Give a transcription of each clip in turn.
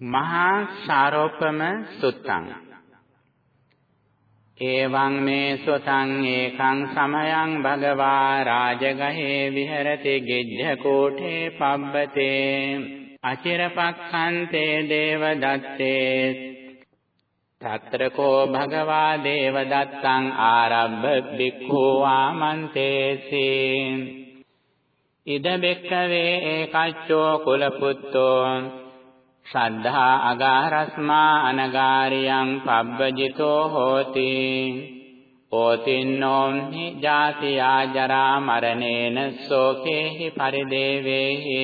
මහා සාරෝපම සුත්තං. එවං මේ සොතං ඒකං සමයං භගවා රාජගහේ විහෙරති ගෙජ්ජ කෝඨේ පබ්බතේ. අචිරපක්ඛන්තේ දේව දත්තේ తත්‍ර කෝ භගවා දේව දත්තං ආරබ්බ බික්ඛු ආමන්තේසි ඉද බෙක්කවේ ඒකච්චෝ කුලපුත්තෝ සද්ධා අගාරස්මා අනගාරියං පබ්බජිතෝ හෝති. ඕතින්නෝම්හි ජාතියා ජරා මරණේන සෝකේහි පරිදේවේහි.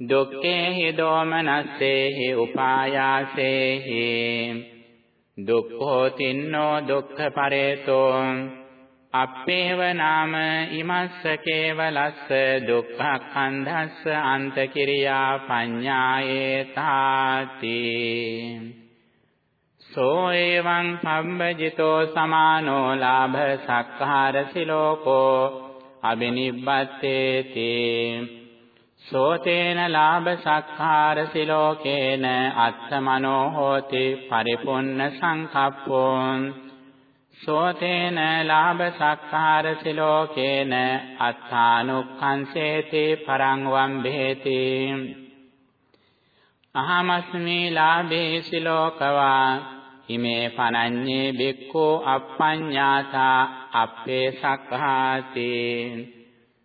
දුක්ඛේහි දෝමනස්සේහි උපායාසේහි. දුක්ඛෝ තින්නෝ දුක්ඛ පරේතෝ අප්පේව නාම ඉමස්ස කේවලස්ස දුක්ඛඛන්ධස්ස අන්තකිරියා පඤ්ඤායේතාති. සෝ එවං පම්බජිතෝ සමානෝ ලාභ සක්කාර සිලෝකෝ අබිනිබ්බත්තේති. සෝතේන ලාභ සක්කාර සිලෝකේන අත්තමනෝ හෝති පරිපුන්න සංකප්පෝ. සෝතේන ලාභ සක්කාර සිලෝකේන අත්තානුක්ඛංසේති පරං වම්බේති අහමස්මි ලාභේ සිලෝකවා ඉමේ පනඤ්ඤේ බික්ඛෝ අප්පඤ්ඤාතා අප්පේ සක්ඛාති.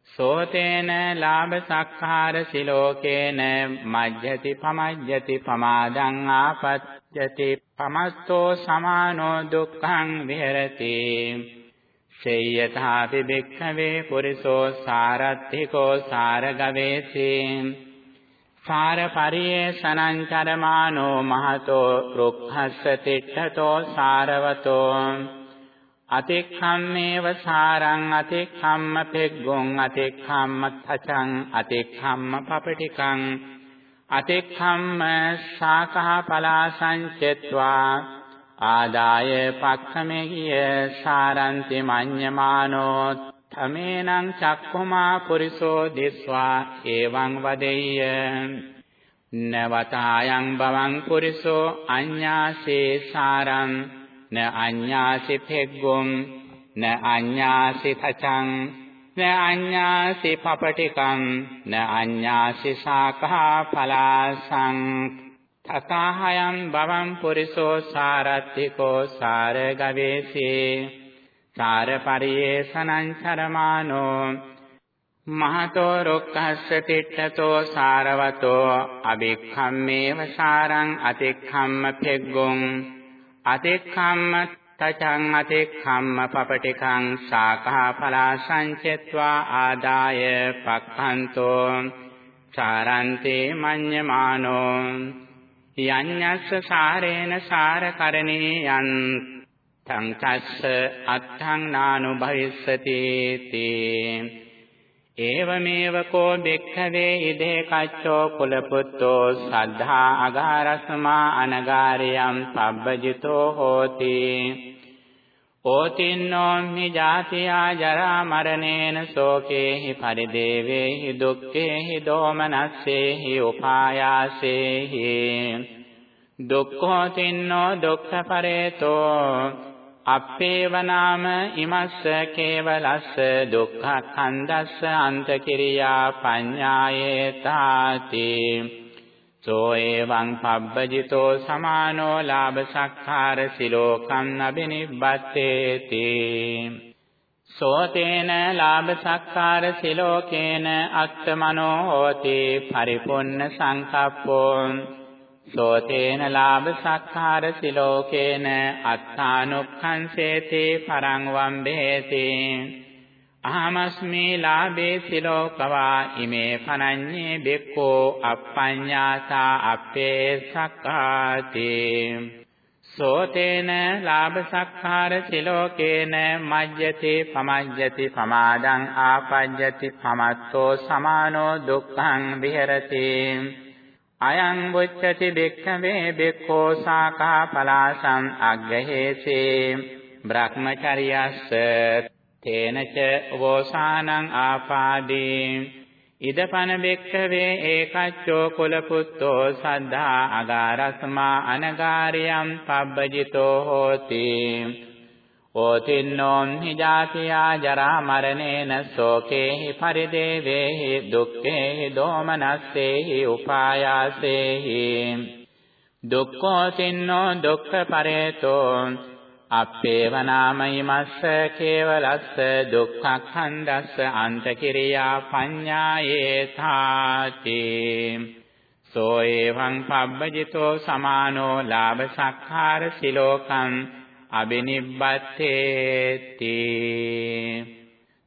සෝතේන ලාභ සක්කාර සිලෝකේන මජ්ජති පමජ්ජති පමාදං ආපත්‍යති පමස්සෝ සමානෝ දුක්ඛං විහෙරති. සේයථාපි භික්ඛවේ පුරිසෝ සාරත්තිකෝ සාරගවේසි සාර පරියේසනං චරමානෝ මහතෝ රුක්ඛස්ස තිට්ඨතෝ සාරවතෝ. අතික්ඛම්මේව සාරං අතික්ඛම්ම පෙග්ගොං අතික්ඛම්ම තචං අතික්ඛම්ම පපටිකං. අතික්ඛම්ම ශාකහ පලාසංචෙත්වා ආදාය පක්ඛමෙහිය සාරන්ති මඤ්ඤමානෝ තමේනං චක්ඛුමා පුරිසෝ දිස්වා. එවං වදෙය්‍ය. නවතායන් බවං පුරිසෝ අඤ්ඤාසේ සාරං. න අඤ්ඤාසි පෙග්ගොම් න අඤ්ඤාසි තචං. න අඤ්ඤාසි පපටිකං න අඤ්ඤාසි සාඛා පලාසං. තථාහයන් බවං පුරිසෝ සාරත්තිකෝ සාර ගවේසේ සාර පරියේසනං චරමානෝ. මහතෝ රොක්ඛස්ස තිට්ඨතෝ සාරවතෝ අබික්ඛම්මේව සාරං අතික්ඛම්ම පෙග්ගොං. අතික්ඛම්ම තචං අතික්ඛම්ම පපටිකං සාඛා පලා සංචෙත්වා ආදාය පක්ඛන්තෝ චාරන්තේ මඤ්ඤමානෝ යඤ්ඤස්ස සාරේන සාරකරණේ යන් තං තස්ස අත්තං නානුභවිස්සති තේ ඒවමේව කෝ බෙක්ඛවේ ඉදේ කච්චෝ කුලපුත්තෝ සද්ධා අගාරස්මා අනගාරියම් පබ්බජිතෝ හෝති. ඕතින්නෝ මි ජාතියා ජරා මරණේන සෝකේහි පරිදේවේහි දුක්ඛේහි දෝමනස්සේහි උපායාසේහි. දුක්ඛෝ තින්නෝ දුක්ඛ පරේතෝ අප්පේව නාම ඉමස්ස කේවලස්ස දුක්ඛඛන්දස්ස අන්තකිරියා පඤ්ඤායේතාති. සෝ එවං පබ්බජිතෝ සමානෝ ලාභ සක්ඛාර සිලෝකං අබිනිබ්බත්තේති සෝතේන ලාභ සක්කාර සිලෝකේන අත්තමනෝ හෝති පරිපොන්න සංකප්පෝ. සෝතේන ලාභ සක්කාර සිලෝකේන අත්තානුක්ඛංසේති පරං වම්බේති අහමස්මි ලාභේ සිලෝකවා ඉමේ පනඤ්ඤේ බෙක්කෝ අප්පඤ්ඤාතා අප්පේ සක්කාති සෝතේන ලාභ සක්කාර සිලෝකේන මජ්ජති පමජ්ජති පමාදං ආපජ්ජති පමත්තෝ සමානෝ දුක්ඛං විහෙරති අයං වොච්චති බෙක්ඛවේ බෙක්ඛෝ සාකා පලාසං අග්ගහේසේ බ්‍රහ්මචර්යස්ස තේනච වෝසානං ආපාදී ඉදපන බෙක්ඛවේ ඒකච්චෝ කුල පුත්තෝ සද්ධා අගාරස්මා අනගාරියම් පබ්බජිතෝ හෝති ඕතින්නෝම් හි ජාතියා ජරා මරණේන සෝකේහි පරිදේවේහි දුක්ඛේහි දෝමනස්සේහි උපායාසේහි දුක්ඛෝ තින්නෝ දුක්ඛ පරේතෝ අප්පේවනාමයිමස්ස කේවලස්ස දුක්ඛඛණ්ඩස්ස අන්තකිරියා පඤ්ඤායේ තාති සෝ එවං පබ්බජිතෝ සමානෝ ලාභ සක්ඛාර සිලෝකං අබිනිබ්බත්තේති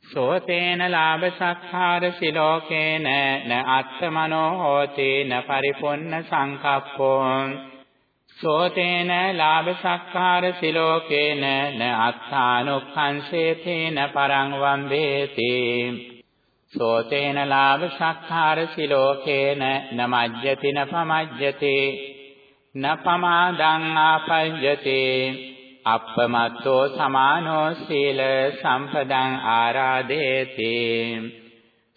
සෝතේන ලාභ සක්ඛාර සිලෝකේන න අත්තමනෝ හෝති න පරිපොන්න සංකප්පෝ සෝතේන ලාභ සක්කාර සිලෝකේන න අත්තානුක්ඛංසේතේන පරං වම්බේති සෝතේන ලාභ සක්කාර සිලෝකේන න මජ්ජති න පමජ්ජති න පමාදං ආපජ්ජති අප්පමත්තෝ සමානෝ සීල සම්පදං ආරාදේති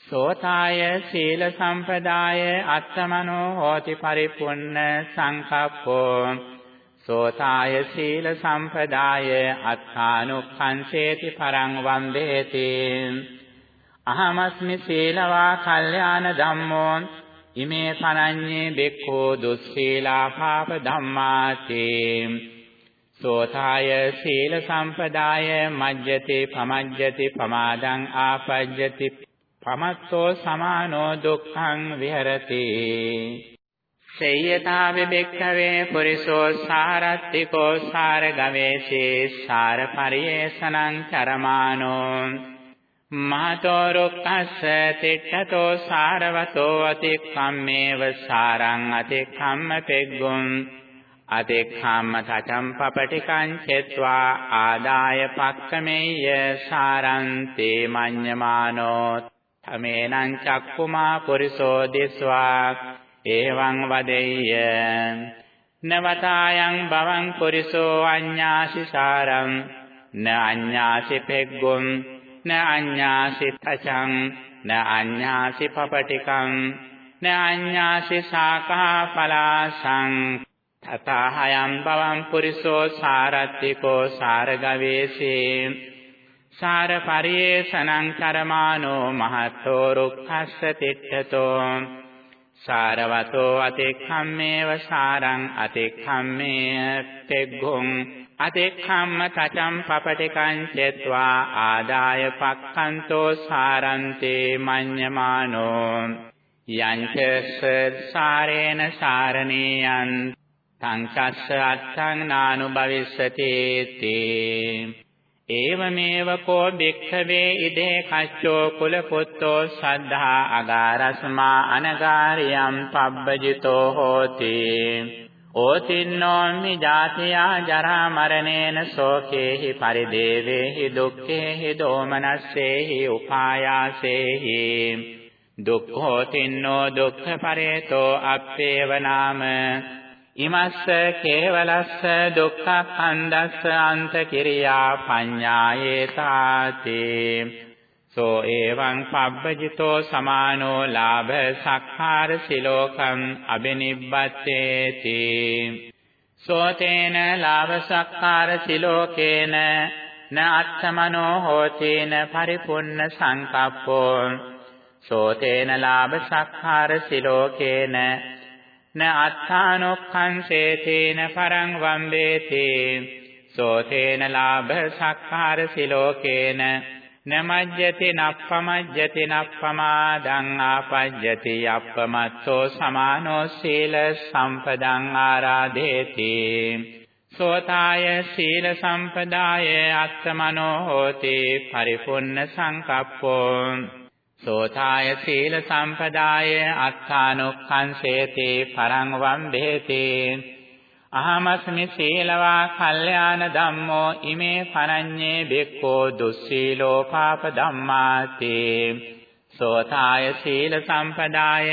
සෝතාය සීල සම්පදාය අත්තමනෝ හෝති පරිපුන්න සංකප්පෝ. සෝතාය සීල සම්පදාය අත්තානුක්ඛංසේති පරං වන්දේති. අහමස්මි සීලවා කල්යාණ ධම්මෝ. ඉමේ පනඤ්ඤේ බෙක්ඛෝ දුස්සීලා පාප ධම්මාති. සෝතාය සීල සම්පදාය මජ්ජති පමජ්ජති පමාදං ආපජ්ජති පමත්තෝ සමානෝ දුක්ඛං විහෙරති. සේයතා විබෙක්ඛවේ පුරිසෝ සාරත්තිකෝ සාර ගවේෂේ සාර පරියේසනං චරමානෝ. මාතෝ රුක්ඛස්ස තිට්ඨතෝ සාරවතෝ අතික්ඛම්මේව සාරං අතික්ඛම්ම පෙග්ගුම්. අතික්ඛම්ම තචම් පපටිකං චෙත්වා ආදාය පක්ඛමෙය්‍ය සාරන්තේ මඤ්ඤමානෝ තමේනං චක්කුමා පුරිසෝ දිස්වා එවං වදෙය්‍ය නවතායන් බවං පුරිසෝ අඤ්ඤාසි සාරං න අඤ්ඤාසි පෙග්ගොම් න අඤ්ඤාසි තචං න අඤ්ඤාසි පපටිකං න අඤ්ඤාසි සාකා පලාසං තතහයම් බවං පුරිසෝ සාරත්තිකෝ සාරගවේසේ සාර පරියේෂණං කරමානෝ මහත්තෝ රුක්ඛස්ස තිට්ඨතෝ සාරවතෝ අතික්ඛම්මේව සාරං අතික්ඛම්මේ තෙග්ගොං අතික්ඛම්ම තචම් පපටිකං චෙත්වා ආදාය පක්ඛන්තෝ සාරන්තේ මඤ්ඤමානෝ යංච සාරේන සාරණේයන් සංසස්ස අත්තං නානුභවිස්සති තේ. ඒවමේව කෝ භික්ඛවේ ඉදේ කච්චෝ කුල පුත්තෝ සද්ධා අගාරස්මා අනගාරියම් පබ්බජිතෝ හෝති. ඕතින්නෝමි ජාතියා ජරා මරණේන සෝකේහි පරිදේවේහි දුක්ඛේහි දෝමනස්සේහි උපායාසේහි. දුක්ඛෝතින්නෝ දුක්ඛ පරේතෝ අප්පේව නාම ඉමස්ස කේවලස්ස දුක්ඛඛණ්ඩස්ස අන්ත කිරියා පඤ්ඤායේතාති. සෝ එවං පබ්බජිතෝ සමානෝ ලාභ සක්ඛාර සිලෝකම් අබිනිබ්බත්තේති. සෝතේන ලාභ සක්ඛාර සිලෝකේන න අත්තමනෝ හෝතේන පරිපුන්න සංකප්පෝ. සෝතේන ලාභ සක්ඛාර සිලෝකේන න අත්තානොක්ඛංසේතේන පරං වම්බේති සෝතේන ලාභ සක්කාර සිලෝකේන නමජ්ජති නප්පමජ්ජති නප්පමාදං ආපජ්ජති අප්පමත්තෝ සමානෝ සීල සම්පදං ආරාධේති සෝතාය සීල සම්පදාය අත්තමනෝ හෝති පරිපුන්න සංකප්පෝ සෝතාය සීල සම්පදාය අත්තානුක්ඛංසේති පරං වම්බේති අහමස්මි සීලවා කල්යාණ ධම්මෝ ඉමේ පරඤ්ඤේ බික්ඛෝ දුස්සීලෝ පාප ධම්මාති සෝතාය සීල සම්පදාය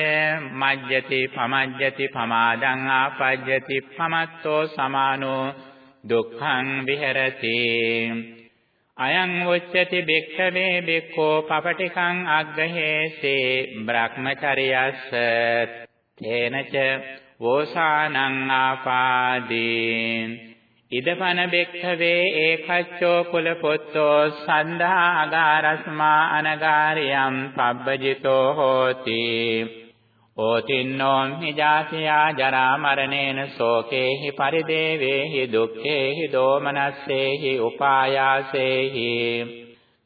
මජ්ජති පමජ්ජති පමාදං ආපජ්ජති පමත්තෝ සමානෝ දුක්ඛං විහෙරති අයං උච්චති භික්ඛවේ භික්ඛෝ පපටිකං අග්ගහේසේ බ්‍රහ්මචර්යස්ස තේනච වෝසානං ආපාදී ඉදපන බෙක්ඛවේ ඒකච්චෝ කුල පොත්තෝ සන්දා අගාරස්මා අනගාරියම් පබ්බජිතෝ හෝති ඕතින්නෝ හිජාතියා ජරා මරණේන සෝකේහි පරිදේවේහි දුක්ඛේහි දෝමනස්සේහි උපායාසේහි.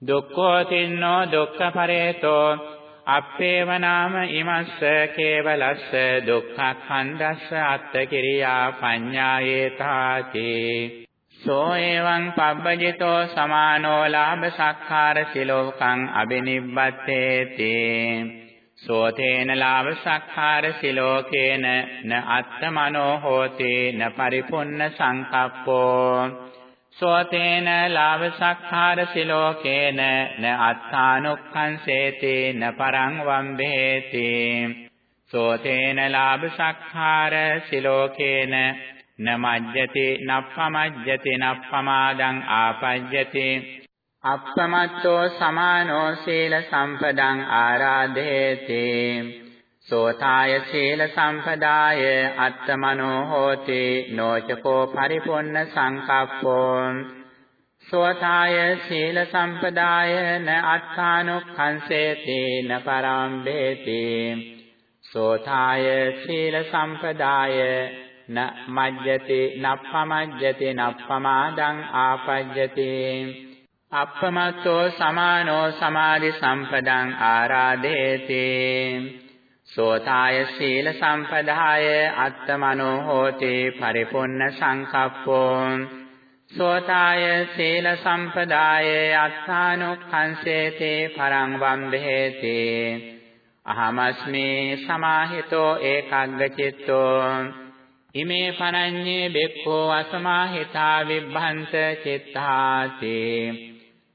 දුක්ඛෝතින්නෝ දුක්ඛ පරේතෝ අප්පේව නාම ඉමස්ස කේවලස්ස දුක්ඛඛණ්ඩස්ස අත්ථකිරියා පඤ්ඤායේතාති. සෝ එවං පබ්බජිතෝ සමානෝ ලාභ සක්කාර සිලෝකං අබිනිබ්බත්තේති. සෝතේන ලාභ සක්කාර සිලෝකේන න අත්තමනෝ හෝති න පරිපුන්න සංකප්පෝ. සෝතේන ලාභ සක්කාර සිලෝකේන න අත්තානුක්ඛංසේති න පරං වම්බේති. සෝතේන ලාභ සක්කාර සිලෝකේන න මජ්ජති නප්පමජ්ජති නප්පමාදං ආපජ්ජති. අප්පමත්තෝ සමානෝ සීල සම්පදං ආරාධේති. සෝතාය සීල සම්පදාය අත්තමනෝ හෝති. නොචකෝ පරිපොන්න සංකප්පෝ. සෝතාය සීල සම්පදාය න අත්තානුක්ඛංසේති න පරම්බේති. සෝතාය සීල සම්පදාය න මජ්ජති නප්පමජ්ජති නප්පමාදං ආපජ්ජති. අප්පමත්තෝ සමානෝ සමාධි සම්පදං ආරාධේති. සෝතාය සීල සම්පදාය අත්තමනෝ හෝති පරිපොන්න සංකප්පෝ. සෝතාය සීල සම්පදාය අත්තානුක්ඛංසේති පරං වම්බේති අහමස්මි සමාහිතෝ ඒකග්ගචිත්තෝ ඉමේ පනඤ්ඤේ බෙක්ඛෝ අසමාහිතා විභ්‍රන්ත චිත්තාති.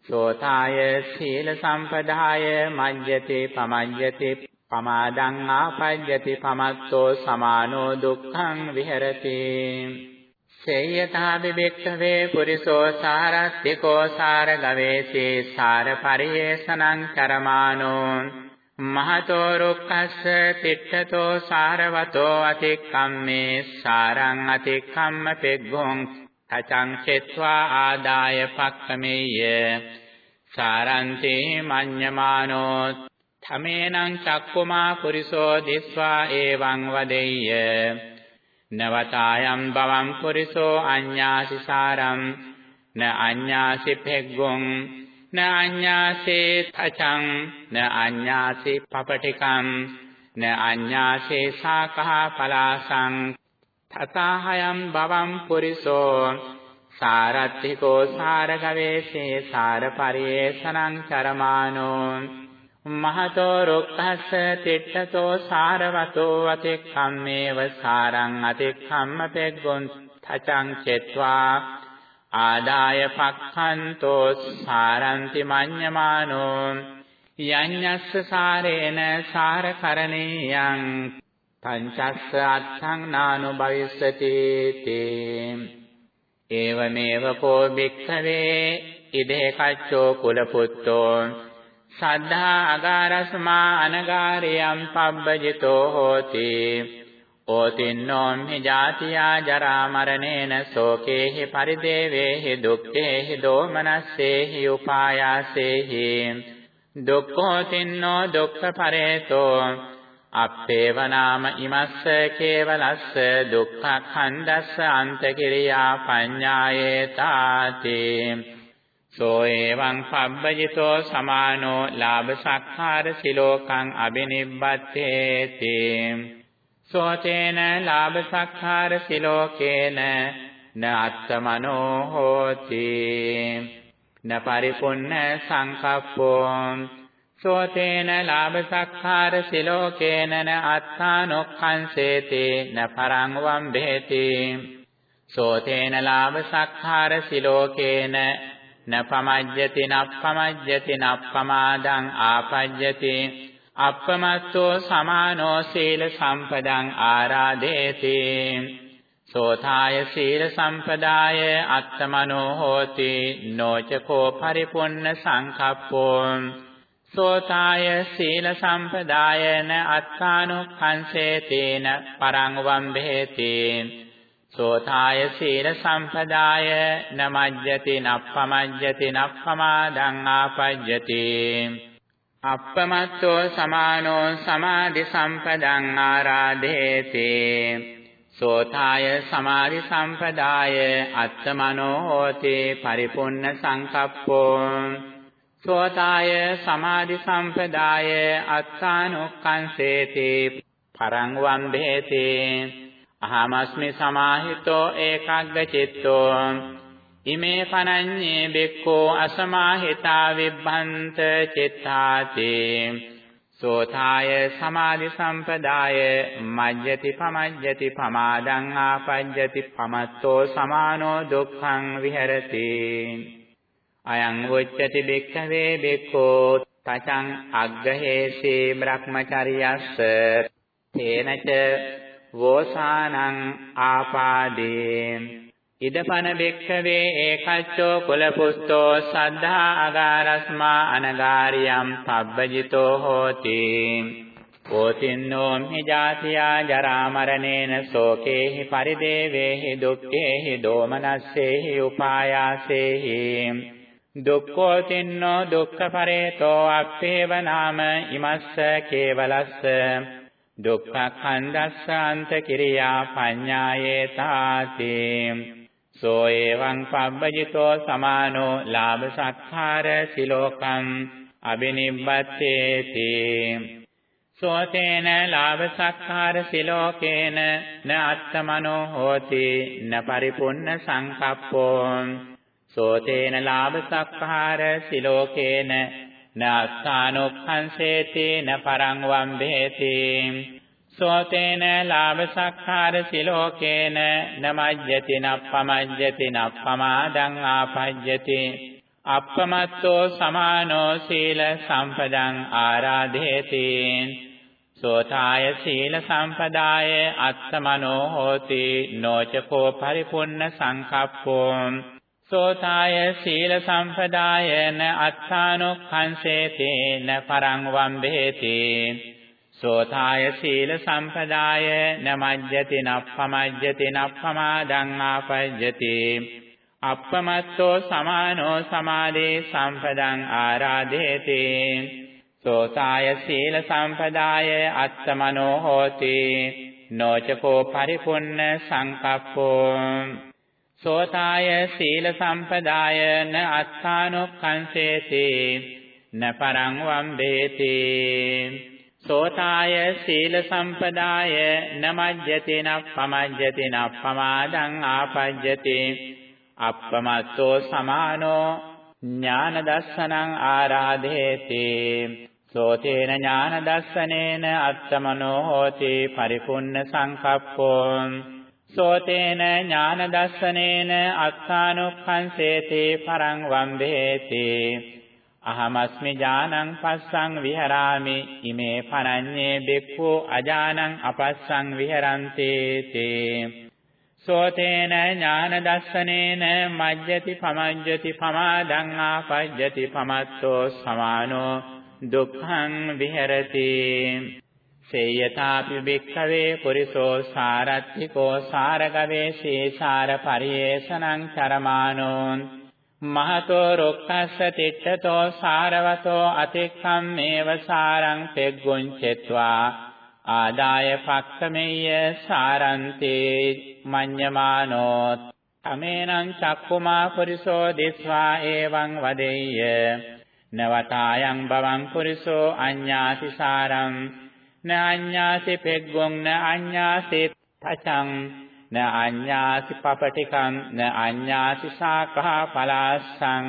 සෝතාය සීල සම්පදාය මජ්ජති පමජ්ජති පමාදං ආපජ්ජති පමත්තෝ සමානෝ දුක්ඛං විහෙරති. සේයතා විබෙක්ඛවේ පුරිසෝ සාරත්තිකෝ සාර ගවේසේ සාර පරියේසනං කරමානෝ මහතෝ රුක්ඛස්ස තිට්ඨතෝ සාරවතෝ අතික්කම්මේ සාරං අතික්කම්ම පෙග්ගොං තචං චෙත්වා ආදාය පක්කමේය। සාරන්තේ මඤ්ඤමානෝ තමේනං චක්කුමා පුරිසෝ දිස්වා එවං වදෙය්‍ය। නවතායම් බවං පුරිසෝ අඤ්ඤාසි සාරම්। න අඤ්ඤාසි පෙග්ගොං න අඤ්ඤාසේ තචං। න අඤ්ඤාසි පපටිකං න අඤ්ඤාසේ සාකහ පලාසං। තථාහයම් බවං පුරිසෝ. සාරත්තිකෝ සාරගවේසේ සාර පරියේසනං චරමානෝ. මහතෝ රුක්ඛස්ස තිට්ඨතෝ සාරවතෝ අතික්ඛම්මේව සාරං අතික්ඛම්ම පෙග්ගොන් තචං චෙත්වා. ආදාය පක්ඛන්තෝ සාරන්ති මඤ්ඤමානෝ. යඤ්ඤස්ස සාරේන සාරකරණීයං පංචස්ස අත්තං නානුභවිස්සති තේ. ඒවමේව කෝ භික්ඛවේ ඉදේ කච්චෝ කුලපුත්තෝ. සද්ධා අගාරස්මා අනගාරියම් පබ්බජිතෝ හෝති. ඕතින්නෝම් හි ජාතියා ජරා මරණේන සෝකේහි පරිදේවේහි දුක්ඛේහි දෝමනස්සේහි උපායාසේහි. දුක්ඛෝතින්නෝ දුක්ඛ පරේතෝ. අප්පේව නාම ඉමස්ස කේවලස්ස දුක්ඛ ඛණ්ඩස්ස අන්තකිරියා පඤ්ඤායේතාති. සෝ එවං පබ්බජිතෝ සමානෝ ලාභ සක්කාර සිලෝකං අබිනිබ්බත්තේති. සෝතේන ලාභ සක්කාර සිලෝකේන න අත්තමනෝ හෝති. න පරිපුන්න සංකප්පෝ සෝතේන ලාභ සක්කාර සිලෝකේන න අත්තානොක්ඛංසේති න පරං වම්බේති. සෝතේන ලාභ සක්කාර සිලෝකේන නපමජ්ජති නප්පමජ්ජති නප්පමාදං ආපජ්ජති. අප්පමත්තෝ සමානෝ සීල සම්පදං ආරාදේති සෝතාය සීල සම්පදාය අත්තමනෝ හෝති. නොචකෝ පරිපුන්න සංකප්පෝ. සෝතාය සීල සම්පදායන අත්තානුක්ඛංසේ තේන පරං වම්බේති සෝතාය සීල සම්පදාය නමජ්ජති නප්පමජ්ජති නප්පමාදං ආපජ්ජති. අප්පමත්තෝ සමානෝ සමාධි සම්පදං ආරාධේති. සෝතාය සමාධි සම්පදාය අත්තමනෝ හෝති පරිපුන්න සංකප්පෝ. සෝතාය සමාධි සම්පදාය අත්තානුක්ඛංසේති පරං වම්බේති අහමස්මි සමාහිතෝ ඒකග්ග චිත්තෝ ඉමේ පනඤ්ඤේ බෙක්කෝ අසමාහිතා විබ්බන්ත චිත්තාති සෝතාය සමාධි සම්පදාය මජ්ජති පමජ්ජති පමාදං ආපජ්ජති පමත්තෝ සමානෝ දුක්ඛං විහෙරති අයං උච්චති බික්ඛවේ බික්ඛෝ තචං අග්ගහේසී බ්‍රහ්මචර්යස්ස තේනච වෝසානං ආපාදේ ඉදපන බෙක්ඛවේ ඒකච්චෝ කුලපුස්තෝ සද්ධා අගාරස්මා අනගාරියම් පබ්බජිතෝ හෝති. ඕතින්නෝ හි ජාතියා ජරා මරණේන සෝකේහි පරිදේවේහි දුක්ඛේහි දෝමනස්සේහි උපායාසේහි. දුක්ඛෝ තින්නෝ දුක්ඛ පරේතෝ අප්පේව නාම ඉමස්ස කේවලස්ස. දුක්ඛඛණ්ඩස්සාන්ත කිරියා පඤ්ඤායේ තාති සෝ එවං පබ්බජිතෝ සමානෝ ලාභ සක්ඛාර සිලෝකම් අබිනිබ්බත්තේති සෝතේන ලාභ සක්ඛාර සිලෝකේන න අත්තමනෝ හෝති න පරිපුන්න සංකප්පෝ. සෝතේන ලාභ සක්ඛාර සිලෝකේන නාස්ථානොක්ඛංසේති න පරං වම්බේති. සෝතේන ලාභ සක්ඛාර සිලෝකේන නමජ්ජති නප්පමජ්ජති නප්පමාදං ආපජ්ජති. අප්පමත්තෝ සමානෝ සීල සම්පදං ආරාධේති. සෝතාය සීල සම්පදාය අත්තමනෝ හෝති. නොචකෝ පරිපුන්න සංකප්පෝ. සෝතාය සීල සම්පදායන අත්තානුක්ඛංසේතේන පරං වම්බේති. සෝතාය සීල සම්පදාය නමජ්ජති නප්පමජ්ජති නප්පමාදං ආපජ්ජති. අප්පමත්තෝ සමානෝ සමාධේ සම්පදං ආරාධේති. සෝතාය සීල සම්පදාය අත්තමනෝ හෝති. නොචකෝ පරිපුන්න සංකප්පෝ. සෝතාය සීල සම්පදාය න අත්තානුක්ඛංසේති න පරං වම්බේති. සෝතාය සීල සම්පදාය නමජ්ජති නප්පමජ්ජති නප්පමාදං ආපජ්ජති. අප්පමත්තෝ සමානෝ ඥාන දස්සනං ආරාධේති. සෝතේන ඥාන දස්සනේන අත්තමනෝ හෝති පරිපුන්න සංකප්පෝ. සෝතේන ඥාන දස්සනේන අත්තානුක්ඛංසේති පරං වම්බේති අහමස්මි ඥානං පස්සං විහරාමි. ඉමේ පනඤ්ඤේ බික්ඛු අජානං අපස්සං විහරන්ති තේ සෝතේන ඥාන දස්සනේන මජ්ජති පමජ්ජති පමාදං ආපජ්ජති පමත්තෝ සමානෝ දුක්ඛං විහෙරති. සේයතාපි භික්ඛවේ පුරිසෝ සාරත්තිකෝ සාරගවේෂී සාර පරියේෂණං චරමානෝ මහතෝ රොක්ඛස්ස තිට්ඨතෝ සාරවතෝ අතික්ඛම්මේව සාරං පෙග්ගොංචෙත්වා ආදාය පක්ඛමෙය්‍ය සාරන්තේ මඤ්ඤමානෝ තමේනං චක්කුමා පුරිසෝ දිස්වා එවං වදෙය්‍ය නවතායන් බවං පුරිසෝ අඤ්ඤාති සාරං න අඤ්ඤාසි පෙග්ගොං න අඤ්ඤාසි තචං න අඤ්ඤාසි පපටිකං න අඤ්ඤාසි සාකහා පලාස්සං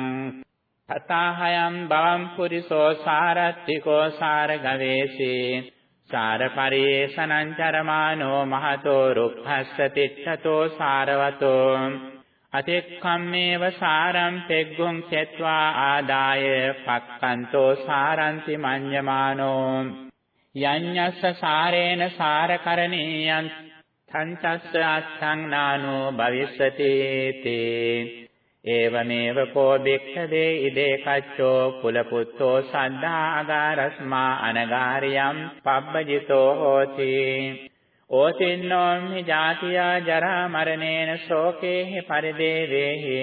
තථාහයම් බවම් පුරිසෝ සාරත්තිකෝ සාරගවේසී සාර පරියේෂණං චරමානෝ මහතෝ රුක්ඛස්ස තිට්ඨතෝ සාරවතෝ අතික්ඛම්මේව සාරම් පෙග්ගොං චත්වා ආදාය පක්ඛන්තෝ සාරන්ති මඤ්ඤමානෝ යඤ්ඤස්ස සාරේන සාරකරණීයං තංචස්ස අත්තං නානෝ භවිස්සති තේ ඒවමේව කෝ භික්ඛවේ ඉදේ කච්චෝ කුලපුත්තෝ සද්ධා අගාරස්මා අනගාරියම් පබ්බජිතෝ හෝති ඕතින්නෝම්හි ජාතියා ජරා මරණේන ශෝකේහි පරිදේවේහි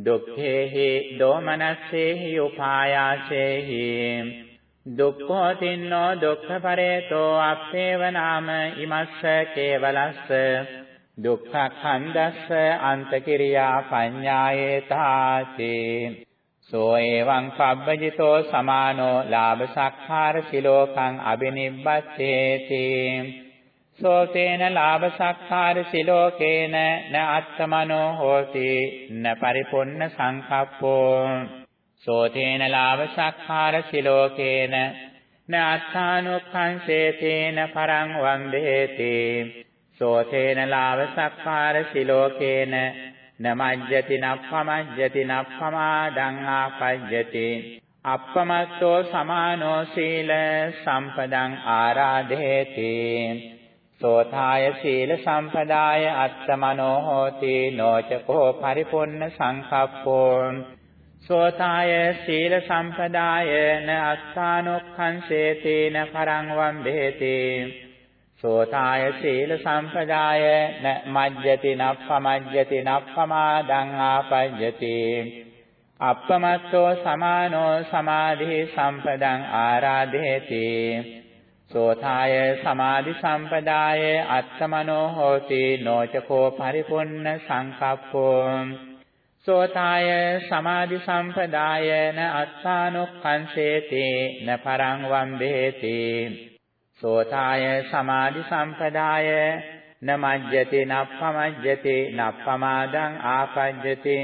දුක්ඛේහි දෝමනස්සේහි උපායාසේහි දුක්ඛෝ තින්නෝ දුක්ඛ පරේතෝ අප්පේව නාම ඉමස්ස කේවලස්ස. දුක්ඛ ඛණ්ඩස්ස අන්තකිරියා පඤ්ඤායේ තාති සෝ එවං පබ්බජිතෝ සමානෝ ලාභ සක්ඛාර සිලෝකං අබිනිබ්බත්තේති සෝ තේන ලාභ සක්ඛාර සිලෝකේන න අත්තමනෝ හෝති න පරිපොන්න සංකප්පෝ. සෝතේන ලාභ සක්කාර සිලෝකේන න අත්තානුක්ඛංසේතේන පරං වන්දේති. සෝතේන ලාභ සක්කාර සිලෝකේන නමජ්ජති නප්පමජ්ජති නප්පමාදං ආපජ්ජති. අප්පමස්සෝ සමානෝ සීල සම්පදං ආරාධේති. සෝතාය සීල සම්පදාය අත්තමනෝ හෝති නොචකෝ පරිපොන්න සංකප්පෝ. සෝතාය සීල සම්පදාය න අත්තානොක්ඛංසේතේන පරං වම්බේති සෝතාය සීල සම්පදාය න මජ්ජති නප්පමජ්ජති නප්පමාදං ආපජ්ජති. අප්පමත්තෝ සමානෝ සමාධි සම්පදං ආරාධේති. සෝතාය සමාධි සම්පදාය අත්තමනෝ හෝති නොචකෝ පරිපුන්න සංකප්පෝ. සෝතාය සමාධි සම්පදායන අත්තානුක්ඛංසේති න පරං වම්බේති සෝතාය සමාධි සම්පදාය න මජ්ජති නප්පමජ්ජති නප්පමාදං ආපජ්ජති.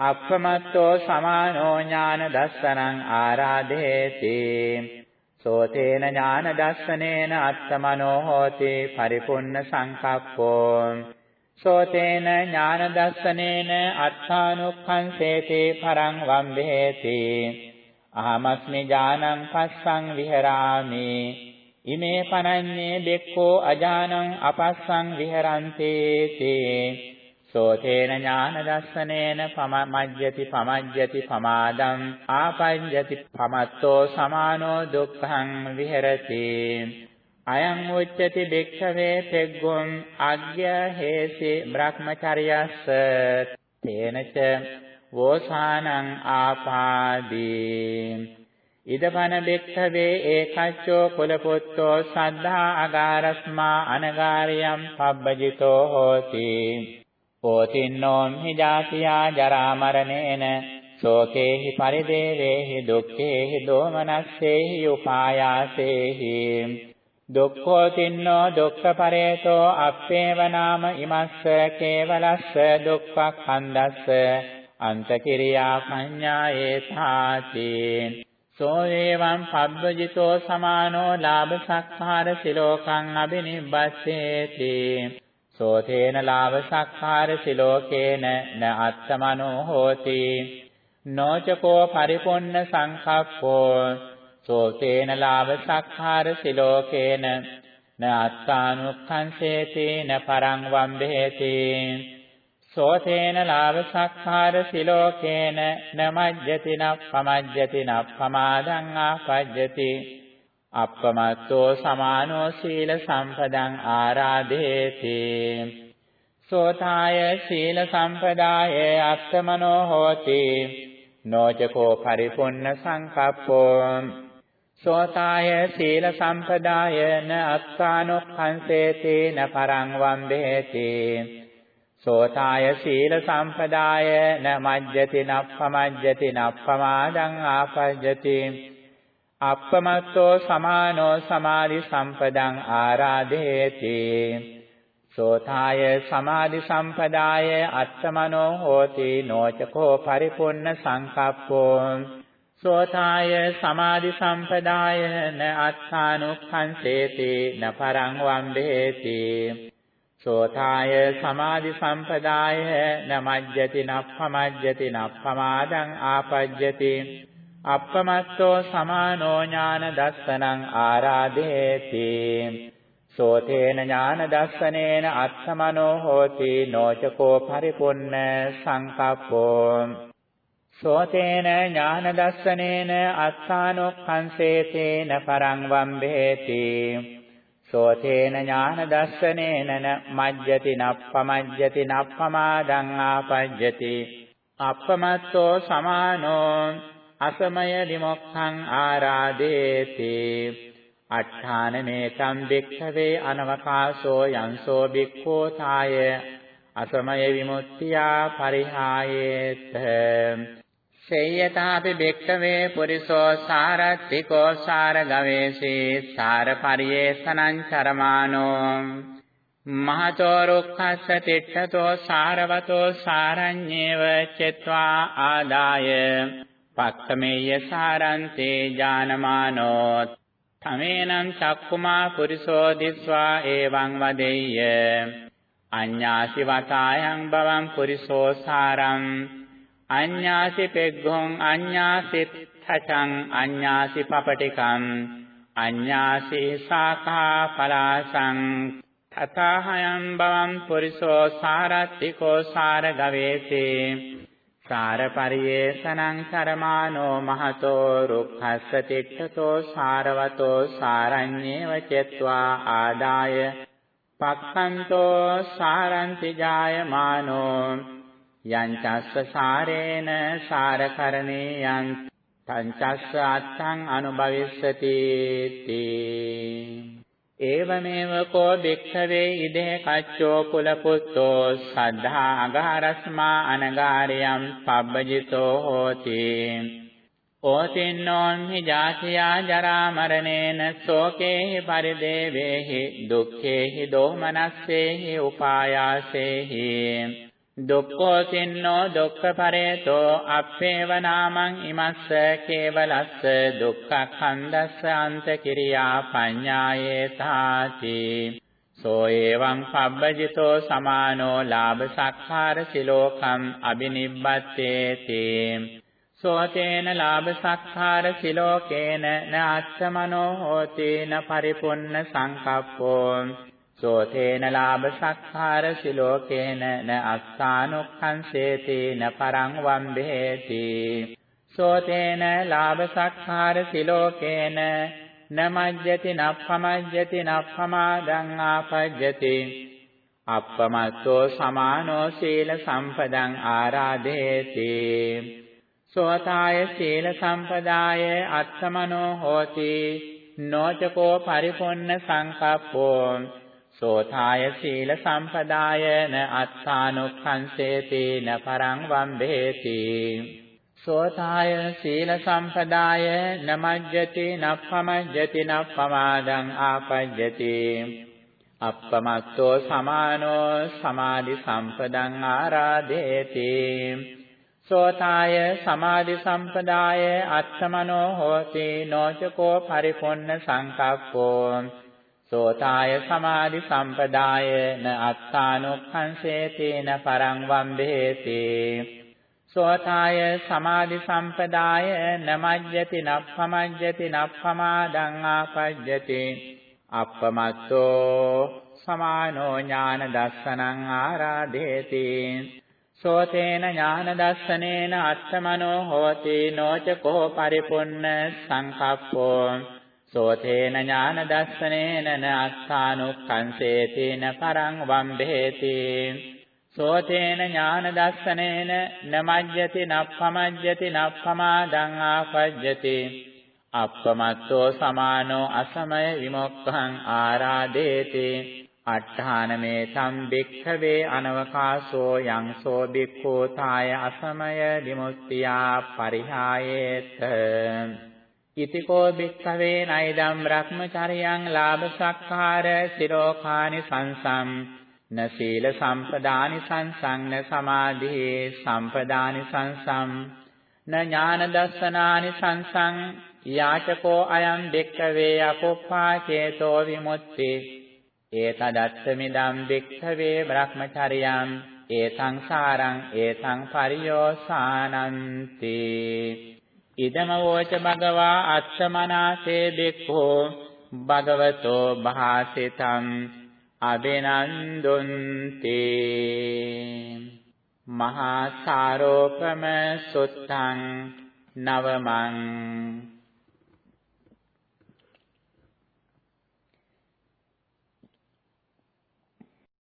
අප්පමත්තෝ සමානෝ ඥාන දස්සනං ආරාධේති. සෝතේන ඥාන දස්සනේන අත්තමනෝ හෝති පරිපුන්න සංකප්පෝ. සෝතේන ඥාන දස්සනේන අත්තානුක්ඛංසේති පරං වම්බේති අහමස්මි ඥානං පස්සං විහෙරාමි। ඉමේ පනඤ්ඤේ දෙක්ඛෝ අජානං අපස්සං විහෙරන්තේති। සෝතේන ඥාන දස්සනේන පමජ්ජති පමජ්ජති පමාදං ආපඤ්ජති පමත්තෝ සමානෝ දුක්ඛං විහෙරති। අයං උච්චති භික්ඛවේ පෙග්ගොම් අග්ගය හේසි බ්‍රහ්මචර්යස්ස තේනච වෝසානං ආපාදී ඉදපන භික්ඛවේ ඒකච්චෝ කුලපුත්තෝ සද්ධා අගාරස්මා අනගාරියම් පබ්බජිතෝ හෝති පෝතින්නෝම් හි ජාතියා ජරා මරණේන ශෝකේහි පරිදේවේහි දුක්ඛේහි දෝමනස්සේහි උපායාසේහි දුක්ඛෝ තින්නෝ දුක්ඛ පරේතෝ අප්පේව නාම ඉමස්ස කේවලස්ස දුක්ඛඛන්දස්ස අන්තකිරියා පඤ්ඤායේ ථාති සෝ එවං පබ්බජිතෝ සමානෝ ලාභ සක්ඛාර සිලෝකං අබිනිබ්බස්සේති සෝතේන ලාභ සක්ඛාර සිලෝකේන න අත්තමනෝ හෝති නොචකෝ පරිපොන්න සංඛප්පෝ සෝතේන ලාභ සක්ඛාර සිලෝකේන න අත්තානුක්ඛංසේති න පරං වම්බේති සෝතේන ලාභ සක්ඛාර සිලෝකේන න මජ්ජති නප්පමජ්ජති නප්පමාදං ආපජ්ජති අප්පමත්තෝ සමානෝ සීල සම්පදං ආරාධේති සෝතාය සීල සම්පදාය අත්තමනෝ හෝති නොචකෝ පරිපුන්න සංකප්පෝ සෝතාය සීල සම්පදාය න අත්තානුක්ඛංසේති න පරං වම්බේති. සෝතාය සීල සම්පදාය න මජ්ජති නප්පමජ්ජති නප්පමාදං ආපජ්ජති. අප්පමත්තෝ සමානෝ සමාධි සම්පදං ආරාධේති. සෝතාය සමාධි සම්පදාය අත්තමනෝ හෝති නොචකෝ පරිපුන්න සංකප්පෝ. සෝතාය සමාධි සම්පදාය න අත්තානුක්ඛංසේති න පරං වම්බේති සෝතාය සමාධි සම්පදාය න මජ්ජති නප්පමජ්ජති නප්පමාදං ආපජ්ජති. අප්පමත්තෝ සමානෝ ඥාන දස්සනං ආරාධේති. සෝතේන ඥාන දස්සනේන අත්තමනෝ හෝති නොචකෝ පරිපුන්න සංකප්පෝ. සෝතේන ඥාන දස්සනේන අත්තානොක්ඛංසේතේන පරං වම්බේති සෝතේන ඥාන දස්සනේන මජ්ජති නප්පමජ්ජති නප්පමාදං ආපජ්ජති. අප්පමත්තෝ සමානෝ අසමය විමුක්ඛං ආරාදේති අට්ඨාන මේතම් භික්ඛවේ අනවකාශෝ යංසෝ භික්ඛෝ තාය අසමය විමුක්තියා පරිහායේත. සේයතාපි භික්ඛවේ පුරිසෝ සාරත්තිකෝ සාර ගවේෂී සාර පරියේසනං චරමානෝ. මහතෝ රුක්ඛස්ස තිට්ඨතෝ සාරවතෝ සාරඤ්ඤේව චත්වා ආදාය. පක්ඛමේය සාරන්තේ ඥානමානෝ තමේනම් චක්කුමා පුරිසෝ දිස්වා එවං වදෙය්‍ය. අඤ්ඤාසි වතායන් බවං පුරිසෝ සාරං. අඤ්ඤාසි පෙග්ගොං අඤ්ඤාසි තචං අඤ්ඤාසි පපටිකං අඤ්ඤාසි සාඛා පලාසං තථාහයන් බවං පුරිසෝ සාරත්තිකෝ සාර ගවේසේ සාරපරියේසනං කරමානෝ මහතෝ රුක්ඛස්ස තිට්ඨතෝ සාරවතෝ සාරඤ්ඤේව චත්වා ආදාය පක්ඛන්තෝ සාරන්ති ජායමානෝ යං චස්ස සාරේන සාරකරණේ යං තංචස්ස අත්තං අනුභවිස්සති තී. ඒවමේව කෝ භික්ඛවේ ඉදේ කච්චෝ කුලපුත්තෝ සද්ධා අගාරස්මා අනගාරියම් පබ්බජිතෝ හෝති. ඕතින්නෝන් හි ජාතියා ජරා මරණේන සෝකේහි පරිදේවේහි දුක්ඛේහි දෝමනස්සේහි උපායාසේහි. දුක්ඛෝ සින්නෝ දුක්ඛ පරේතෝ අප්පේව නාමං ඉමස්ස කේවලස්ස දුක්ඛ ඛණ්ඩස්ස අන්ත කිරියා පඤ්ඤායේ තාති සෝ එවං පබ්බජිතෝ සමානෝ ලාභ සක්කාර සිලෝකම් අබිනිබ්බත්තේති. සෝතේන ලාභ සක්කාර සිලෝකේන න අත්තමනෝ හෝති න පරිපුන්න සංකප්පෝ. සෝතේන ලාභ සක්කාර සිලෝකේන න අස්සානුක්ඛංසේති න පරං වම්බේති සෝතේන ලාභ සක්කාර සිලෝකේන න මජ්ජති නප්පමජ්ජති නප්පමාදං ආපජ්ජති අප්පමත්තෝ සමානෝ සීල සම්පදං ආරාධේති සෝතාය සීල සම්පදාය අත්තමනෝ හෝති නොචකෝ පරිපොන්න සංකප්පෝ සෝතාය සීල සම්පදායන අත්තානුක්ඛංසේති න පරං වම්බේති. සෝතාය සීල සම්පදාය නමජ්ජති නප්පමජ්ජති නප්පමාදං ආපජ්ජති. අප්පමත්තෝ සමානෝ සමාධි සම්පදං ආරාදේති සෝතාය සමාධි සම්පදාය අත්තමනෝ හෝති නොචකෝ පරිපොන්න සංකප්පෝ. සෝතාය සමාධි සම්පදාය න අත්තානුක්ඛංසේති න පරං වම්බේති. සෝතාය සමාධි සම්පදාය නමජ්ජති නප්පමජ්ජති නප්පමාදං ආපජ්ජති. අප්පමත්තෝ සමානෝ ඥාන දස්සනං ආරාධේති. සෝතේන ඥාන දස්සනේන අත්තමනෝ හෝති නොචකෝ පරිපුන්න සංකප්පෝ. සෝතේන ඥාන දස්සනේන න අස්සානුක්ඛංසේති න පරං වම්බේති. සෝතේන ඥාන දස්සනේන නමජ්ජති නප්පමජ්ජති නප්පමාදං ආපජ්ජති. අප්පමත්තෝ සමානෝ අසමය විමුක්ඛං ආරාදේති අට්ඨානමේ සම්බික්ඛවේ අනවකාශෝ යංසෝ බික්ඛෝ තාය අසමය විමුක්තියා පරිහායේත. ඉතිකෝ භික්ඛවේ නයිදම් බ්‍රහ්මචර්යං ලාභ සක්කාර සිරෝඛානි සංසම් න සීල සම්පදානි සංසං න සමාධි සම්පදානි සංසම් න ඥාන දස්සනානි සංසං යාචකෝ අයං භික්ඛවේ අපොප්පා චේතෝ විමුක්ති ඒතදත්තමිදම් භික්ඛවේ බ්‍රහ්මචර්යං ඒතං සාරං ඒතං පරියෝසානන්ති ඉදම වෝච භගවා අත්තමනාසේ බික්ඛෝ භගවතෝ භාසිතං අබිනන්දුන්ති මහා සාරෝපම සුත්තං නවමං